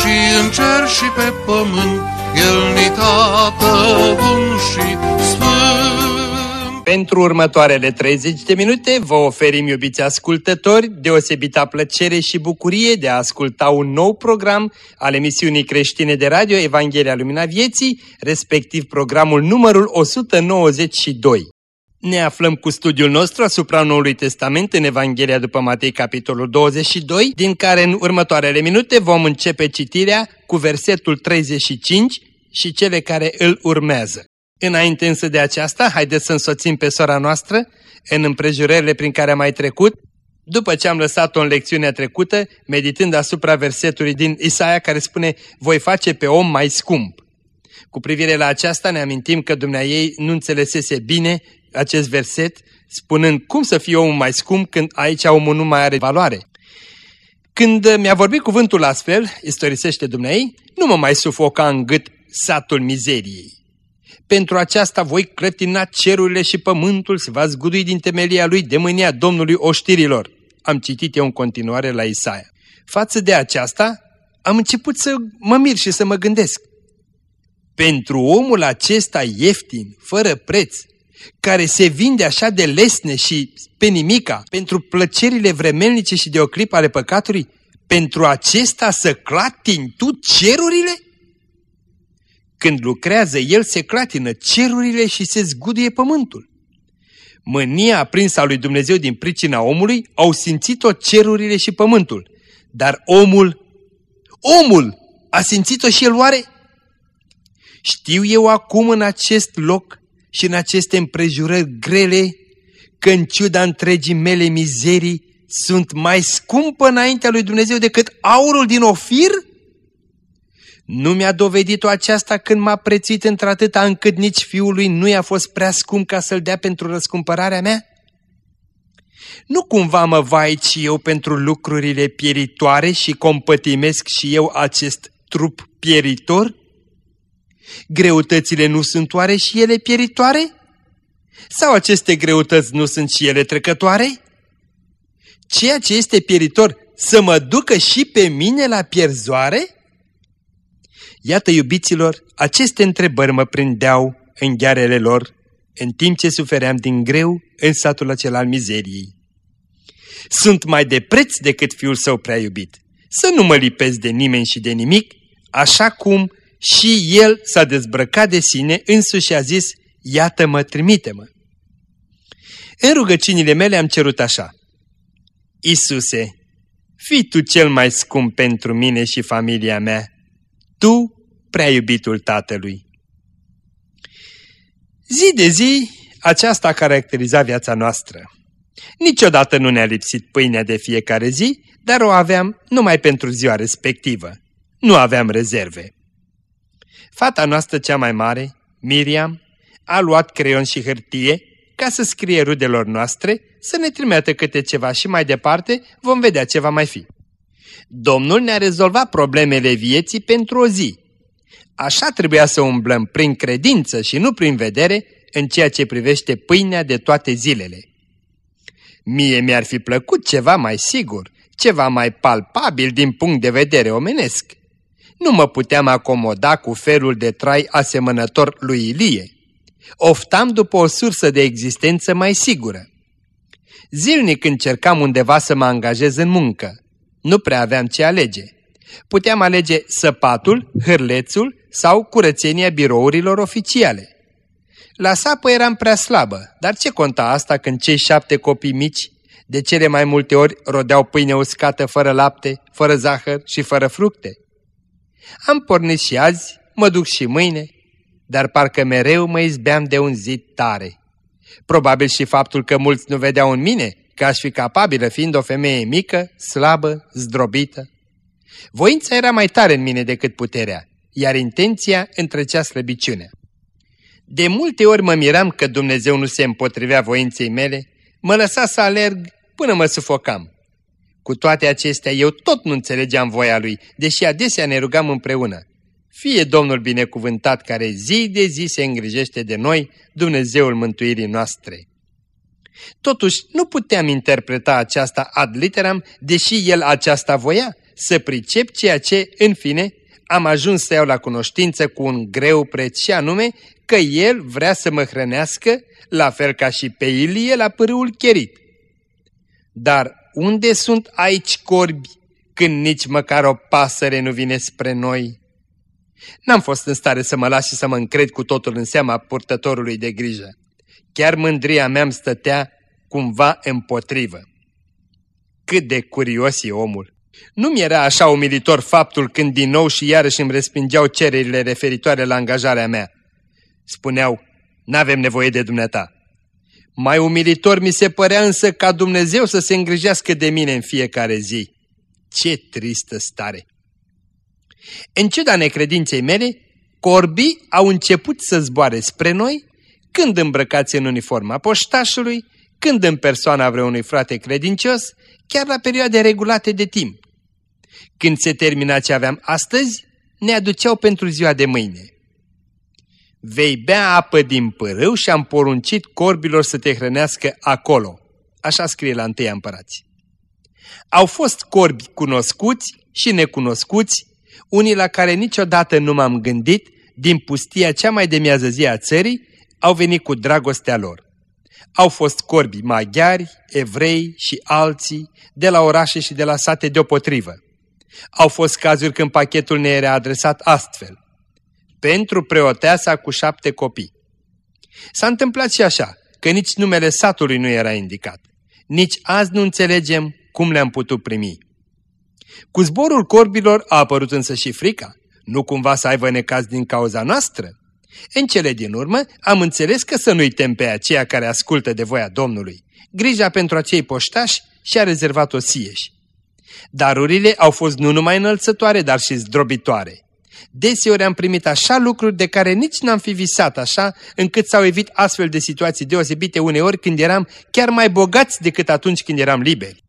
și în cer și pe pământ, El ni tată bun și pentru următoarele 30 de minute vă oferim, iubiți ascultători, deosebita plăcere și bucurie de a asculta un nou program al emisiunii creștine de radio Evanghelia Lumina Vieții, respectiv programul numărul 192. Ne aflăm cu studiul nostru asupra Noului Testament în Evanghelia după Matei, capitolul 22, din care în următoarele minute vom începe citirea cu versetul 35 și cele care îl urmează. Înainte însă de aceasta, haideți să însoțim pe sora noastră în împrejurările prin care a mai trecut, după ce am lăsat-o în lecțiunea trecută, meditând asupra versetului din Isaia care spune, voi face pe om mai scump. Cu privire la aceasta ne amintim că ei nu înțelesese bine acest verset, spunând cum să fie omul mai scump când aici omul nu mai are valoare. Când mi-a vorbit cuvântul astfel, istorisește Dumnezei, nu mă mai sufoca în gât satul mizeriei. Pentru aceasta voi clătina cerurile și pământul se va zgudui din temelia lui de mânia Domnului oștirilor. Am citit eu în continuare la Isaia. Față de aceasta, am început să mă mir și să mă gândesc. Pentru omul acesta ieftin, fără preț, care se vinde așa de lesne și pe nimica, pentru plăcerile vremelnice și de o clipă ale păcatului, pentru acesta să clatini tu cerurile? Când lucrează, el se clatină cerurile și se zguduie pământul. Mânia aprinsă a lui Dumnezeu din pricina omului au simțit-o cerurile și pământul. Dar omul, omul, a simțit-o și el oare? Știu eu acum în acest loc și în aceste împrejurări grele că în ciuda întregii mele mizerii sunt mai scumpă înaintea lui Dumnezeu decât aurul din ofir? Nu mi-a dovedit-o aceasta când m-a prețuit într-atâta încât nici fiului nu i-a fost prea scump ca să-l dea pentru răscumpărarea mea? Nu cumva mă vaici eu pentru lucrurile pieritoare și compătimesc și eu acest trup pieritor? Greutățile nu sunt oare și ele pieritoare? Sau aceste greutăți nu sunt și ele trecătoare? Ceea ce este pieritor să mă ducă și pe mine la pierzoare? Iată, iubiților, aceste întrebări mă prindeau în ghearele lor, în timp ce sufeream din greu în satul acela al mizeriei. Sunt mai de preț decât fiul său prea iubit. Să nu mă lipesc de nimeni și de nimic, așa cum și el s-a dezbrăcat de sine însuși a zis, iată-mă, trimite-mă. În rugăciunile mele am cerut așa, Isuse, fii tu cel mai scump pentru mine și familia mea, tu, prea iubitul Tatălui. Zi de zi, aceasta caracteriza viața noastră. Niciodată nu ne-a lipsit pâinea de fiecare zi, dar o aveam numai pentru ziua respectivă. Nu aveam rezerve. Fata noastră cea mai mare, Miriam, a luat creion și hârtie ca să scrie rudelor noastre să ne trimetă câte ceva și mai departe vom vedea ce va mai fi. Domnul ne-a rezolvat problemele vieții pentru o zi. Așa trebuia să umblăm prin credință și nu prin vedere în ceea ce privește pâinea de toate zilele. Mie mi-ar fi plăcut ceva mai sigur, ceva mai palpabil din punct de vedere omenesc. Nu mă puteam acomoda cu felul de trai asemănător lui Ilie. Oftam după o sursă de existență mai sigură. Zilnic încercam undeva să mă angajez în muncă. Nu prea aveam ce alege. Puteam alege săpatul, hârlețul sau curățenia birourilor oficiale. La sapă eram prea slabă, dar ce conta asta când cei șapte copii mici de cele mai multe ori rodeau pâine uscată fără lapte, fără zahăr și fără fructe? Am pornit și azi, mă duc și mâine, dar parcă mereu mă izbeam de un zid tare. Probabil și faptul că mulți nu vedeau în mine că aș fi capabilă fiind o femeie mică, slabă, zdrobită. Voința era mai tare în mine decât puterea, iar intenția întrecea slăbiciunea. De multe ori mă miram că Dumnezeu nu se împotrivea voinței mele, mă lăsa să alerg până mă sufocam. Cu toate acestea, eu tot nu înțelegeam voia Lui, deși adesea ne rugam împreună. Fie Domnul binecuvântat care zi de zi se îngrijește de noi, Dumnezeul mântuirii noastre. Totuși, nu puteam interpreta aceasta ad literam, deși el aceasta voia, să pricep ceea ce, în fine, am ajuns să iau la cunoștință cu un greu preț și anume că el vrea să mă hrănească, la fel ca și pe Ilie la pârâul cherit. Dar unde sunt aici corbi când nici măcar o pasăre nu vine spre noi? N-am fost în stare să mă las și să mă încred cu totul în seama purtătorului de grijă. Chiar mândria mea îmi stătea cumva împotrivă. Cât de curios e omul! Nu mi era așa umilitor faptul când din nou și iarăși îmi respingeau cererile referitoare la angajarea mea. Spuneau, n-avem nevoie de dumneata. Mai umilitor mi se părea însă ca Dumnezeu să se îngrijească de mine în fiecare zi. Ce tristă stare! În ciuda necredinței mele, corbii au început să zboare spre noi, când îmbrăcați în uniforma poștașului, când în persoana vreunui frate credincios, chiar la perioade regulate de timp. Când se termina ce aveam astăzi, ne aduceau pentru ziua de mâine. Vei bea apă din părâu și am poruncit corbilor să te hrănească acolo. Așa scrie la întâia împărați. Au fost corbi cunoscuți și necunoscuți, unii la care niciodată nu m-am gândit, din pustia cea mai de miază zi a țării, au venit cu dragostea lor. Au fost corbi maghiari, evrei și alții, de la orașe și de la sate deopotrivă. Au fost cazuri când pachetul ne era adresat astfel. Pentru preoteasa cu șapte copii. S-a întâmplat și așa, că nici numele satului nu era indicat. Nici azi nu înțelegem cum le-am putut primi. Cu zborul corbilor a apărut însă și frica. Nu cumva să aibă necaz din cauza noastră? În cele din urmă am înțeles că să nu-i tem pe aceia care ascultă de voia Domnului. Grija pentru acei poștași și-a rezervat-o sieși. Darurile au fost nu numai înălțătoare, dar și zdrobitoare. Deseori am primit așa lucruri de care nici n-am fi visat așa, încât s-au evit astfel de situații deosebite uneori când eram chiar mai bogați decât atunci când eram liberi.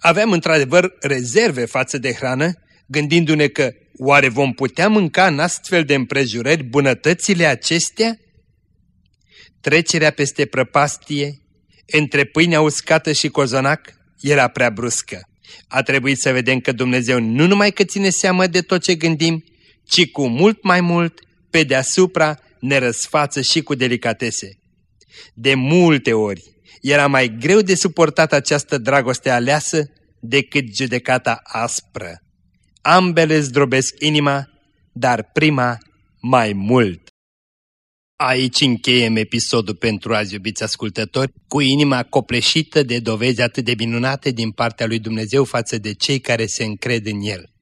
Aveam într-adevăr rezerve față de hrană, gândindu-ne că oare vom putea mânca în astfel de împrejurări bunătățile acestea? Trecerea peste prăpastie, între pâinea uscată și cozonac, era prea bruscă. A trebuit să vedem că Dumnezeu nu numai că ține seamă de tot ce gândim, ci cu mult mai mult, pe deasupra, ne răsfață și cu delicatese. De multe ori era mai greu de suportat această dragoste aleasă decât judecata aspră. Ambele zdrobesc inima, dar prima mai mult. Aici încheiem episodul pentru azi, iubiți ascultători, cu inima copleșită de dovezi atât de minunate din partea lui Dumnezeu față de cei care se încred în El.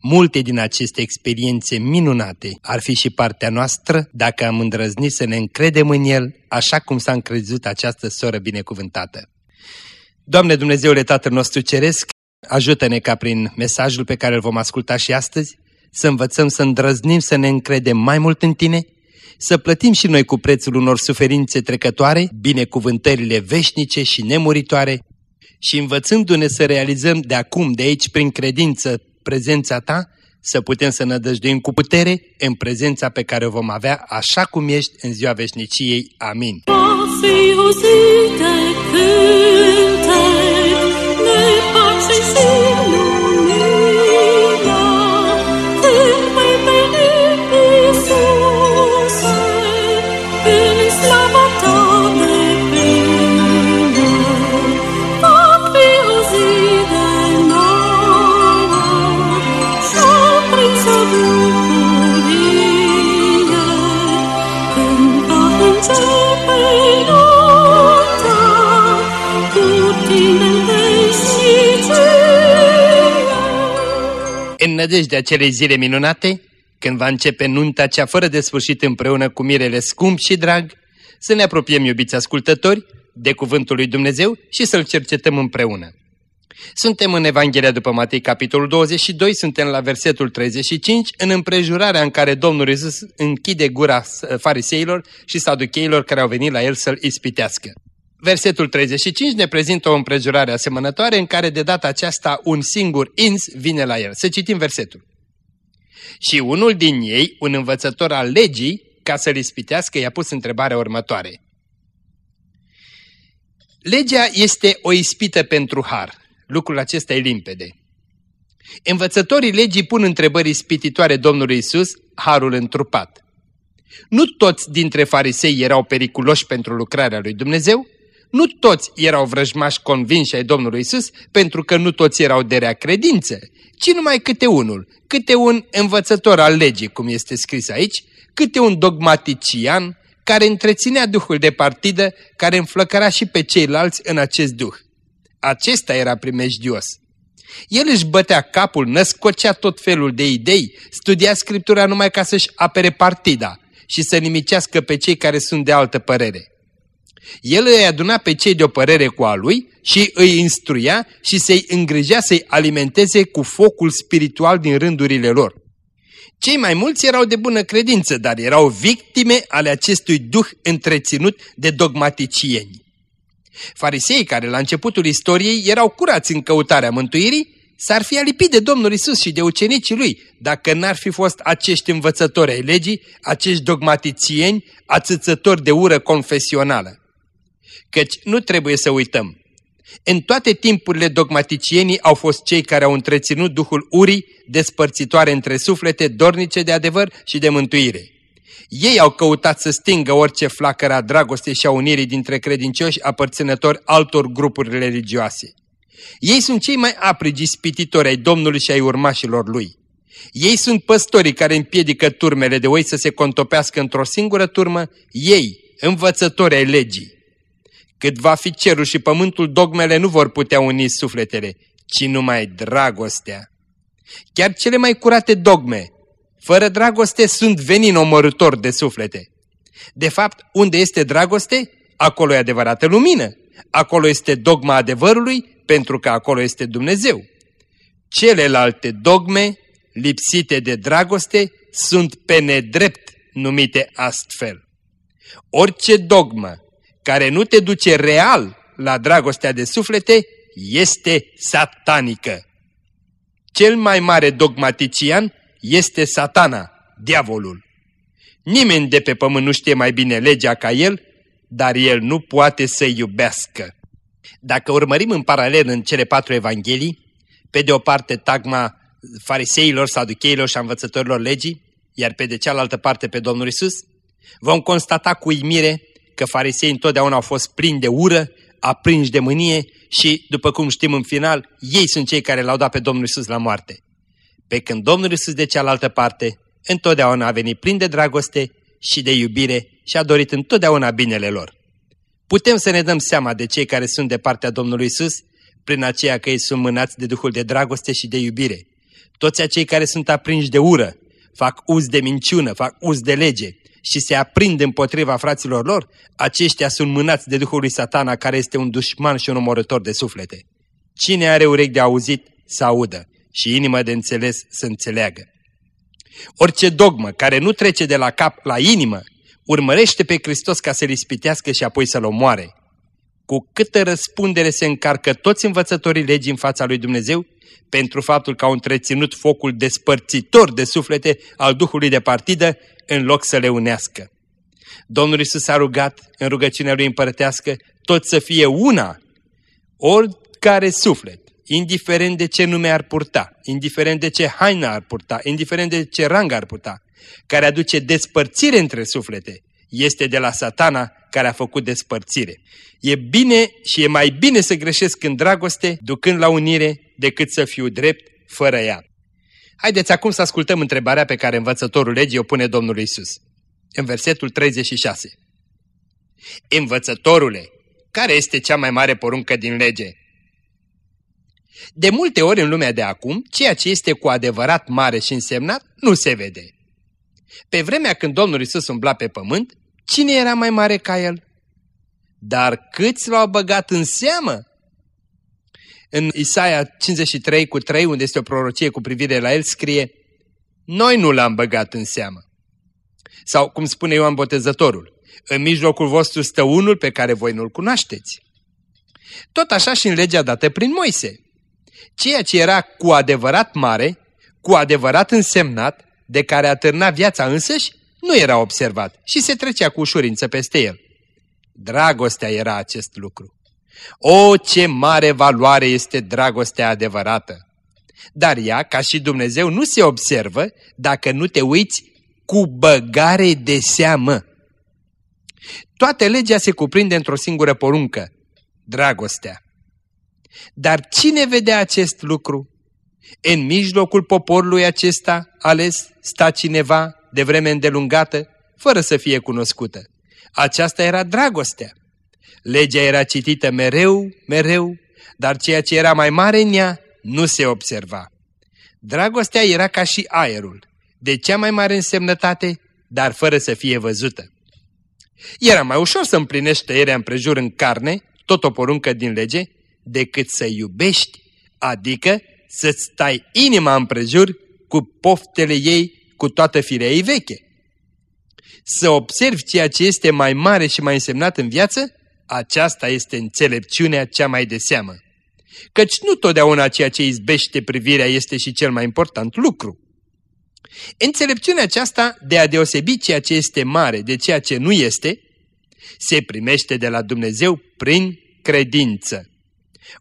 Multe din aceste experiențe minunate ar fi și partea noastră dacă am îndrăznit să ne încredem în El, așa cum s-a încrezut această soră binecuvântată. Doamne Dumnezeule Tatăl nostru Ceresc, ajută-ne ca prin mesajul pe care îl vom asculta și astăzi, să învățăm să îndrăznim să ne încredem mai mult în Tine, să plătim și noi cu prețul unor suferințe trecătoare, binecuvântările veșnice și nemuritoare și învățându-ne să realizăm de acum, de aici, prin credință, prezența Ta, să putem să nădăjduim cu putere în prezența pe care o vom avea așa cum ești în ziua veșniciei. Amin. În nădejdea acelei zile minunate, când va începe nunta cea fără de sfârșit împreună cu mirele scump și drag, să ne apropiem, iubiți ascultători, de Cuvântul lui Dumnezeu și să-L cercetăm împreună. Suntem în Evanghelia după Matei, capitolul 22, suntem la versetul 35, în împrejurarea în care Domnul Iisus închide gura fariseilor și saducheilor care au venit la el să-l ispitească. Versetul 35 ne prezintă o împrejurare asemănătoare în care de data aceasta un singur ins vine la el. Să citim versetul. Și unul din ei, un învățător al legii, ca să-l ispitească, i-a pus întrebarea următoare. Legea este o ispită pentru har. Lucrul acesta e limpede. Învățătorii legii pun întrebări ispititoare Domnului Isus, harul întrupat. Nu toți dintre farisei erau periculoși pentru lucrarea lui Dumnezeu, nu toți erau vrăjmași convinși ai Domnului Isus, pentru că nu toți erau de rea credință, ci numai câte unul, câte un învățător al legii, cum este scris aici, câte un dogmatician care întreținea duhul de partidă, care înflăcăra și pe ceilalți în acest duh. Acesta era primejdios. El își bătea capul, născocea tot felul de idei, studia Scriptura numai ca să-și apere partida și să nimicească pe cei care sunt de altă părere. El îi aduna pe cei de o părere cu a lui și îi instruia și să-i îngrijea să-i alimenteze cu focul spiritual din rândurile lor. Cei mai mulți erau de bună credință, dar erau victime ale acestui duh întreținut de dogmaticieni. Farisei care la începutul istoriei erau curați în căutarea mântuirii, s-ar fi alipit de Domnul Isus și de ucenicii lui, dacă n-ar fi fost acești învățători ai legii, acești dogmaticieni, ațățători de ură confesională. Căci nu trebuie să uităm. În toate timpurile dogmaticienii au fost cei care au întreținut Duhul urii, despărțitoare între suflete, dornice de adevăr și de mântuire. Ei au căutat să stingă orice flacără a dragostei și a unirii dintre credincioși apărțânători altor grupuri religioase. Ei sunt cei mai aprigi spititori ai Domnului și ai urmașilor lui. Ei sunt păstorii care împiedică turmele de oi să se contopească într-o singură turmă, ei, învățători ai legii. Cât va fi cerul și pământul, dogmele nu vor putea uni sufletele, ci numai dragostea. Chiar cele mai curate dogme, fără dragoste, sunt venin omorător de suflete. De fapt, unde este dragoste, acolo e adevărată lumină. Acolo este dogma adevărului, pentru că acolo este Dumnezeu. Celelalte dogme, lipsite de dragoste, sunt pe nedrept numite astfel. Orice dogmă care nu te duce real la dragostea de suflete este satanică. Cel mai mare dogmatician este satana, diavolul. Nimeni de pe pământ nu știe mai bine legea ca el, dar el nu poate să iubească. Dacă urmărim în paralel în cele patru evanghelii, pe de o parte tagma fariseilor, saducheilor și învățătorilor legii, iar pe de cealaltă parte pe Domnul Isus, vom constata cu uimire că farisei întotdeauna au fost plini de ură, aprinși de mânie și, după cum știm în final, ei sunt cei care l-au dat pe Domnul Isus la moarte. Pe când Domnul Isus de cealaltă parte, întotdeauna a venit plin de dragoste și de iubire și a dorit întotdeauna binele lor. Putem să ne dăm seama de cei care sunt de partea Domnului Isus, prin aceea că ei sunt mânați de Duhul de dragoste și de iubire. Toți acei care sunt aprinși de ură, fac uz de minciună, fac uz de lege, și se aprind împotriva fraților lor, aceștia sunt mânați de Duhul lui Satana, care este un dușman și un omorător de suflete. Cine are urechi de auzit, să audă și inimă de înțeles să înțeleagă. Orice dogmă care nu trece de la cap la inimă, urmărește pe Hristos ca să-l ispitească și apoi să-l omoare. Cu câtă răspundere se încarcă toți învățătorii legii în fața lui Dumnezeu pentru faptul că au întreținut focul despărțitor de suflete al Duhului de partidă în loc să le unească. Domnul Iisus a rugat în rugăciunea lui împărătească tot să fie una, oricare suflet, indiferent de ce nume ar purta, indiferent de ce haină ar purta, indiferent de ce rang ar purta, care aduce despărțire între suflete, este de la satana care a făcut despărțire. E bine și e mai bine să greșesc în dragoste, ducând la unire, decât să fiu drept fără ea. Haideți acum să ascultăm întrebarea pe care învățătorul legii o pune Domnului Isus. În versetul 36. Învățătorule, care este cea mai mare poruncă din lege? De multe ori în lumea de acum, ceea ce este cu adevărat mare și însemnat nu se vede. Pe vremea când Domnul Isus umbla pe pământ, cine era mai mare ca el? Dar câți l-au băgat în seamă? În Isaia 53 cu 3, unde este o prorocie cu privire la el, scrie Noi nu l-am băgat în seamă. Sau, cum spune Ioan Botezătorul, în mijlocul vostru stă unul pe care voi nu-l cunoașteți. Tot așa și în legea dată prin Moise. Ceea ce era cu adevărat mare, cu adevărat însemnat, de care atârna viața însăși, nu era observat și se trecea cu ușurință peste el. Dragostea era acest lucru. O, ce mare valoare este dragostea adevărată! Dar ea, ca și Dumnezeu, nu se observă dacă nu te uiți cu băgare de seamă. Toată legea se cuprinde într-o singură poruncă, dragostea. Dar cine vedea acest lucru? În mijlocul poporului acesta ales sta cineva de vreme îndelungată, fără să fie cunoscută. Aceasta era dragostea. Legea era citită mereu, mereu, dar ceea ce era mai mare în ea nu se observa. Dragostea era ca și aerul, de cea mai mare însemnătate, dar fără să fie văzută. Era mai ușor să împlinești tăierea împrejur în carne, tot o poruncă din lege, decât să iubești, adică să-ți stai inima împrejur cu poftele ei, cu toată firea ei veche. Să observi ceea ce este mai mare și mai însemnat în viață, aceasta este înțelepciunea cea mai de seamă. Căci nu totdeauna ceea ce izbește privirea este și cel mai important lucru. Înțelepciunea aceasta de a deosebi ceea ce este mare de ceea ce nu este, se primește de la Dumnezeu prin credință.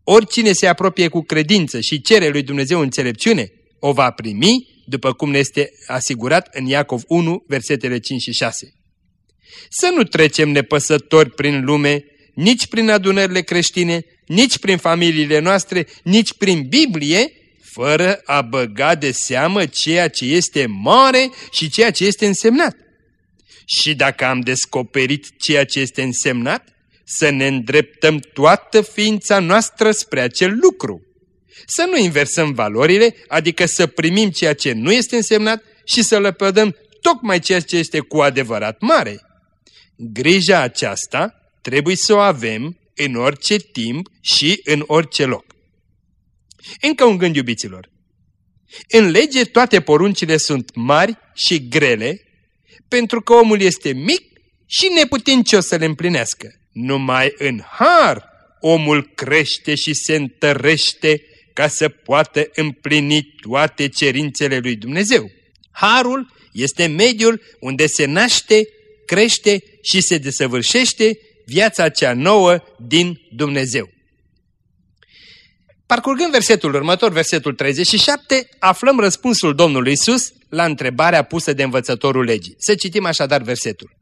Oricine se apropie cu credință și cere lui Dumnezeu înțelepciune, o va primi, după cum ne este asigurat în Iacov 1, versetele 5 și 6. Să nu trecem nepăsători prin lume, nici prin adunările creștine, nici prin familiile noastre, nici prin Biblie, fără a băga de seamă ceea ce este mare și ceea ce este însemnat. Și dacă am descoperit ceea ce este însemnat, să ne îndreptăm toată ființa noastră spre acel lucru. Să nu inversăm valorile, adică să primim ceea ce nu este însemnat și să lăpădăm tocmai ceea ce este cu adevărat mare. Grija aceasta trebuie să o avem în orice timp și în orice loc. Încă un gând, iubiților. În lege toate poruncile sunt mari și grele, pentru că omul este mic și neputincios să le împlinească. Numai în har omul crește și se întărește ca să poată împlini toate cerințele lui Dumnezeu. Harul este mediul unde se naște, crește și se desăvârșește viața cea nouă din Dumnezeu. Parcurgând versetul următor, versetul 37, aflăm răspunsul Domnului Isus la întrebarea pusă de învățătorul legii. Să citim așadar versetul.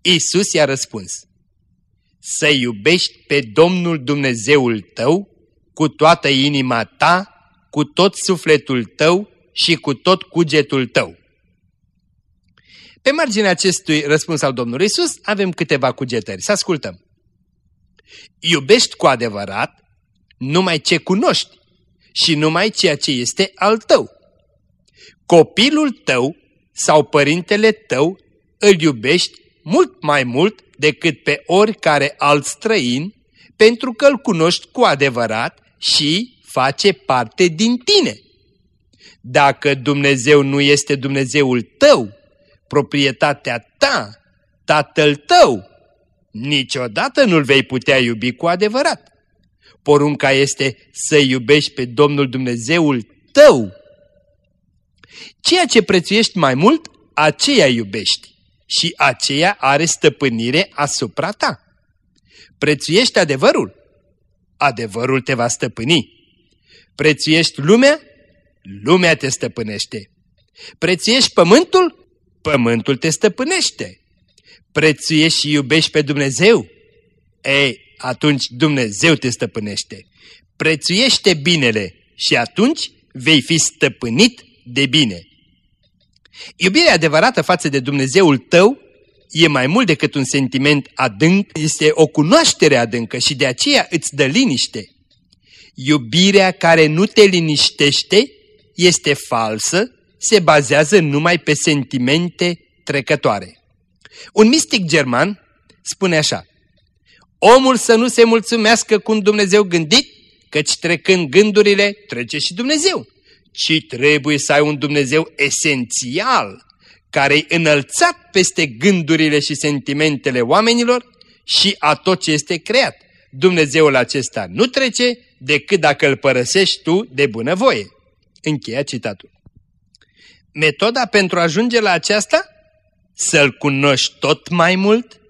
Isus i-a răspuns, să iubești pe Domnul Dumnezeul tău cu toată inima ta, cu tot sufletul tău și cu tot cugetul tău. Pe marginea acestui răspuns al Domnului Isus avem câteva cugetări. Să ascultăm. Iubești cu adevărat numai ce cunoști și numai ceea ce este al tău. Copilul tău sau părintele tău îl iubești mult mai mult decât pe oricare alt străin, pentru că îl cunoști cu adevărat și face parte din tine. Dacă Dumnezeu nu este Dumnezeul tău, proprietatea ta, tatăl tău, niciodată nu-l vei putea iubi cu adevărat. Porunca este să iubești pe Domnul Dumnezeul tău. Ceea ce prețuiești mai mult, aceea iubești și aceea are stăpânire asupra ta. Prețuiești adevărul? Adevărul te va stăpâni. Prețuiești lumea? Lumea te stăpânește. Prețuiești pământul? Pământul te stăpânește. Prețuiești și iubești pe Dumnezeu? Ei, atunci Dumnezeu te stăpânește. Prețuiește binele și atunci vei fi stăpânit de bine. Iubirea adevărată față de Dumnezeul tău e mai mult decât un sentiment adânc, este o cunoaștere adâncă și de aceea îți dă liniște. Iubirea care nu te liniștește este falsă, se bazează numai pe sentimente trecătoare. Un mistic german spune așa, Omul să nu se mulțumească cu un Dumnezeu gândit, căci trecând gândurile, trece și Dumnezeu, ci trebuie să ai un Dumnezeu esențial, care e înălțat peste gândurile și sentimentele oamenilor și a tot ce este creat. Dumnezeul acesta nu trece decât dacă îl părăsești tu de bunăvoie. Încheia citatul. Metoda pentru a ajunge la aceasta? Să-L cunoști tot mai mult,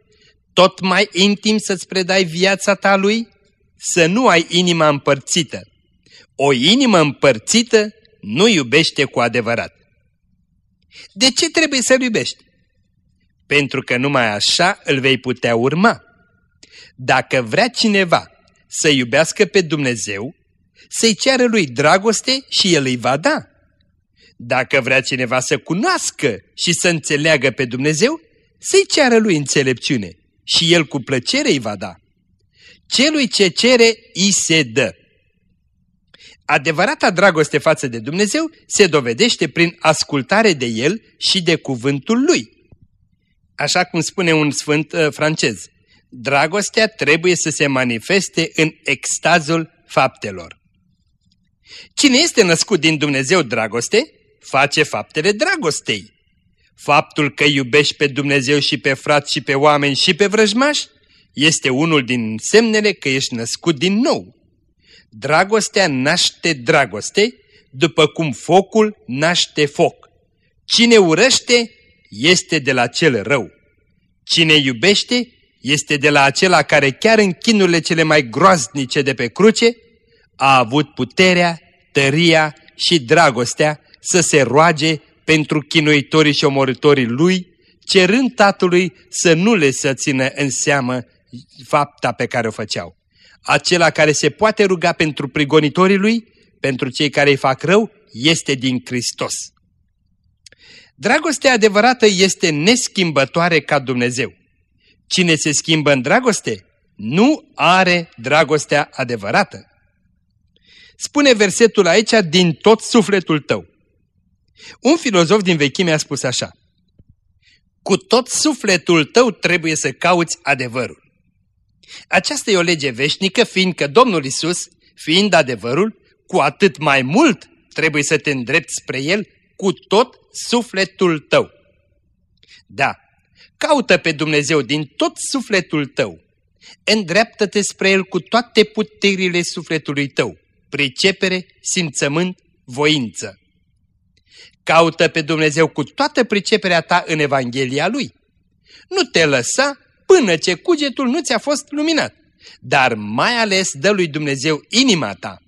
tot mai intim să-ți predai viața ta lui, să nu ai inima împărțită. O inimă împărțită nu iubește cu adevărat. De ce trebuie să-L iubești? Pentru că numai așa îl vei putea urma. Dacă vrea cineva să iubească pe Dumnezeu, să-i ceară lui dragoste și el îi va da. Dacă vrea cineva să cunoască și să înțeleagă pe Dumnezeu, să-i ceară lui înțelepciune și el cu plăcere îi va da. Celui ce cere, îi se dă. Adevărata dragoste față de Dumnezeu se dovedește prin ascultare de El și de cuvântul Lui. Așa cum spune un sfânt uh, francez, dragostea trebuie să se manifeste în extazul faptelor. Cine este născut din Dumnezeu dragoste, face faptele dragostei. Faptul că iubești pe Dumnezeu și pe frați și pe oameni și pe vrăjmași este unul din semnele că ești născut din nou. Dragostea naște dragoste, după cum focul naște foc. Cine urăște este de la cel rău. Cine iubește este de la acela care chiar în chinurile cele mai groaznice de pe cruce a avut puterea, tăria și dragostea să se roage pentru chinuitorii și omorătorii lui, cerând tatălui să nu le să țină în seamă fapta pe care o făceau. Acela care se poate ruga pentru prigonitorii lui, pentru cei care îi fac rău, este din Hristos. Dragostea adevărată este neschimbătoare ca Dumnezeu. Cine se schimbă în dragoste, nu are dragostea adevărată. Spune versetul aici din tot sufletul tău. Un filozof din vechime a spus așa. Cu tot sufletul tău trebuie să cauți adevărul. Aceasta e o lege veșnică, fiindcă Domnul Isus, fiind adevărul, cu atât mai mult trebuie să te îndrepti spre El cu tot sufletul tău. Da, caută pe Dumnezeu din tot sufletul tău. Îndreaptă-te spre El cu toate puterile sufletului tău, pricepere, simțământ, voință. Caută pe Dumnezeu cu toată priceperea ta în Evanghelia Lui. Nu te lăsa până ce cugetul nu ți-a fost luminat. Dar mai ales dă lui Dumnezeu inima ta.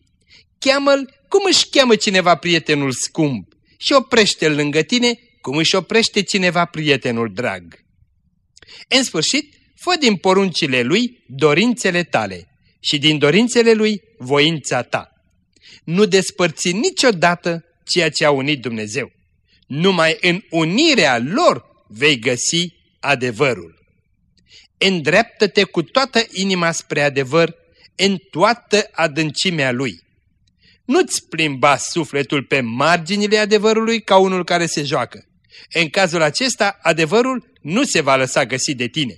Cheamă-l cum își cheamă cineva prietenul scump și oprește-l lângă tine cum își oprește cineva prietenul drag. În sfârșit, fă din poruncile lui dorințele tale și din dorințele lui voința ta. Nu despărți niciodată ceea ce a unit Dumnezeu. Numai în unirea lor vei găsi adevărul îndreaptă-te cu toată inima spre adevăr, în toată adâncimea lui. Nu-ți plimba sufletul pe marginile adevărului ca unul care se joacă. În cazul acesta, adevărul nu se va lăsa găsi de tine.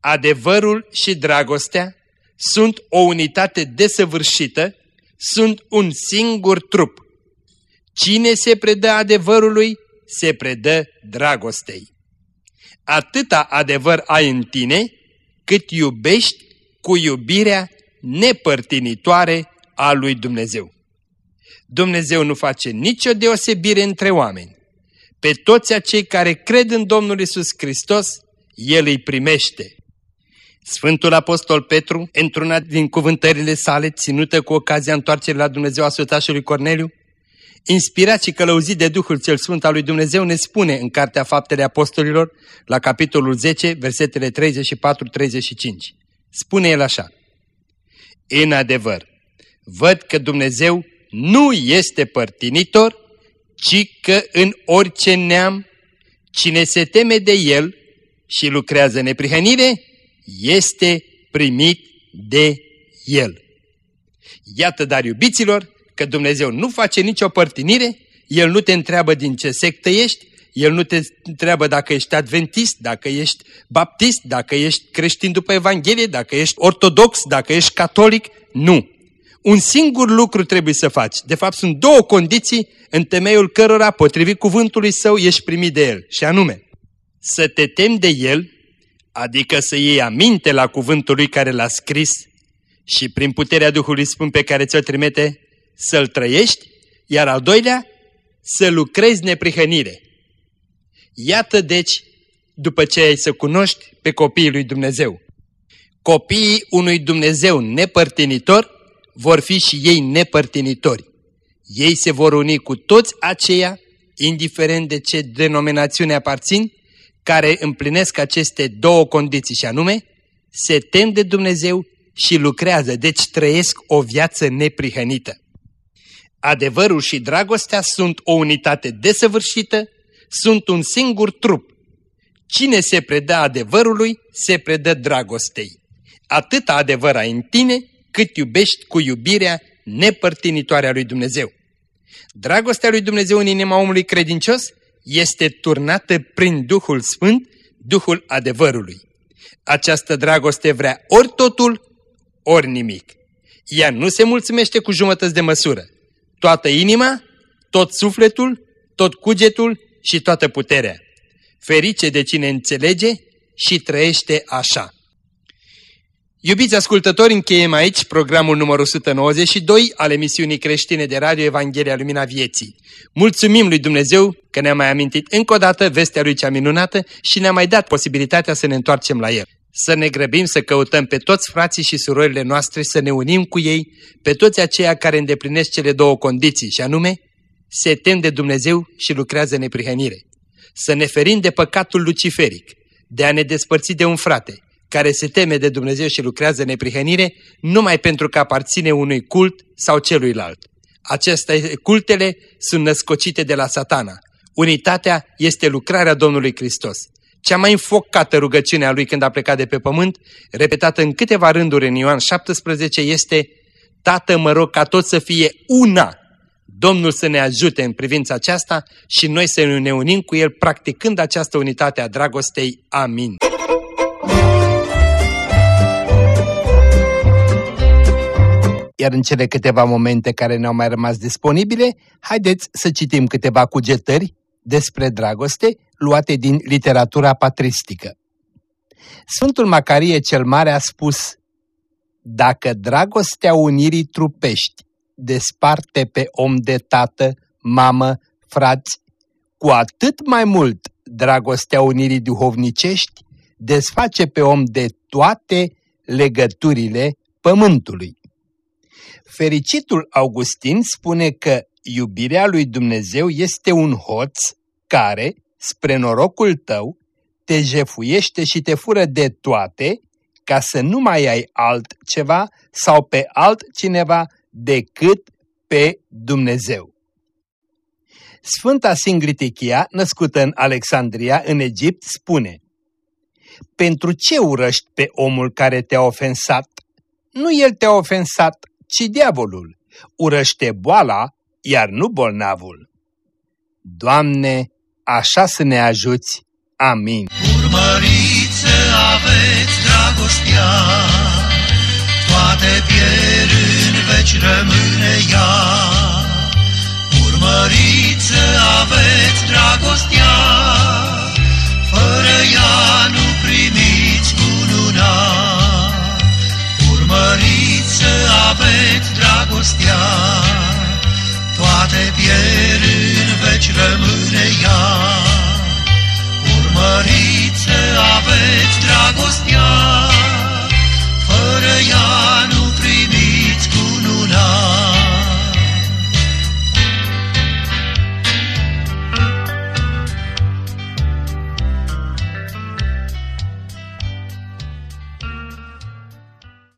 Adevărul și dragostea sunt o unitate desăvârșită, sunt un singur trup. Cine se predă adevărului, se predă dragostei atâta adevăr ai în tine, cât iubești cu iubirea nepărtinitoare a lui Dumnezeu. Dumnezeu nu face nicio deosebire între oameni. Pe toți acei care cred în Domnul Isus Hristos, El îi primește. Sfântul Apostol Petru, într-una din cuvântările sale, ținută cu ocazia întoarcerii la Dumnezeu a Sfântașului Corneliu, inspirat și călăuzit de Duhul cel Sfânt al lui Dumnezeu, ne spune în Cartea Faptele Apostolilor, la capitolul 10, versetele 34-35. Spune el așa, În adevăr, văd că Dumnezeu nu este părtinitor, ci că în orice neam, cine se teme de El și lucrează neprihănire, este primit de El. Iată, dar iubiților, că Dumnezeu nu face nicio părtinire, El nu te întreabă din ce sectă ești, El nu te întreabă dacă ești adventist, dacă ești baptist, dacă ești creștin după Evanghelie, dacă ești ortodox, dacă ești catolic, nu. Un singur lucru trebuie să faci. De fapt, sunt două condiții în temeiul cărora, potrivit cuvântului său, ești primit de el. Și anume, să te temi de el, adică să iei aminte la cuvântul lui care l-a scris și prin puterea Duhului Sfânt pe care ți-o trimite, să-l trăiești, iar al doilea, să lucrezi neprihănire. Iată deci, după ce ai să cunoști pe copiii lui Dumnezeu. Copiii unui Dumnezeu nepărtinitor vor fi și ei nepărtinitori. Ei se vor uni cu toți aceia, indiferent de ce denominațiune aparțin, care împlinesc aceste două condiții și anume, se tem de Dumnezeu și lucrează, deci trăiesc o viață neprihănită. Adevărul și dragostea sunt o unitate desăvârșită, sunt un singur trup. Cine se predă adevărului, se predă dragostei. Atât adevăr ai în tine, cât iubești cu iubirea nepărtinitoare a lui Dumnezeu. Dragostea lui Dumnezeu în inima omului credincios este turnată prin Duhul Sfânt, Duhul adevărului. Această dragoste vrea ori totul, ori nimic. Ea nu se mulțumește cu jumătăți de măsură. Toată inima, tot sufletul, tot cugetul și toată puterea. Ferice de cine înțelege și trăiește așa. Iubiți ascultători, încheiem aici programul numărul 192 al emisiunii creștine de radio Evanghelia Lumina Vieții. Mulțumim lui Dumnezeu că ne-a mai amintit încă o dată vestea lui cea minunată și ne-a mai dat posibilitatea să ne întoarcem la el. Să ne grăbim să căutăm pe toți frații și surorile noastre, să ne unim cu ei, pe toți aceia care îndeplinesc cele două condiții, și anume, se tem de Dumnezeu și lucrează neprihănire. Să ne ferim de păcatul luciferic, de a ne despărți de un frate, care se teme de Dumnezeu și lucrează neprihănire numai pentru că aparține unui cult sau celuilalt. Aceste cultele sunt născocite de la satana. Unitatea este lucrarea Domnului Hristos. Cea mai înfocată rugăciune a lui când a plecat de pe pământ, repetată în câteva rânduri în Ioan 17, este Tată, mă rog ca tot să fie una. Domnul să ne ajute în privința aceasta și noi să ne unim cu El practicând această unitate a dragostei. Amin. Iar în cele câteva momente care ne-au mai rămas disponibile, haideți să citim câteva cugetări despre dragoste luate din literatura patristică. Sfântul Macarie cel Mare a spus, Dacă dragostea unirii trupești desparte pe om de tată, mamă, frați, cu atât mai mult dragostea unirii duhovnicești desface pe om de toate legăturile pământului. Fericitul Augustin spune că iubirea lui Dumnezeu este un hoț care, spre norocul tău, te jefuiește și te fură de toate ca să nu mai ai altceva sau pe altcineva decât pe Dumnezeu. Sfânta Singritichia, născută în Alexandria, în Egipt, spune Pentru ce urăști pe omul care te-a ofensat? Nu el te-a ofensat, ci diavolul. Urăște boala, iar nu bolnavul. Doamne, așa să ne ajuți. Amin. Urmăriți să aveți dragostea, toate pierd în veci rămâne ea. Urmăriți să aveți dragostea, fără ea nu primiți cununa. Urmăriți să aveți dragostea, Poate pieri în veci rămâne ea, Urmăriți aveți dragostea, Fără ea nu primiți cununa.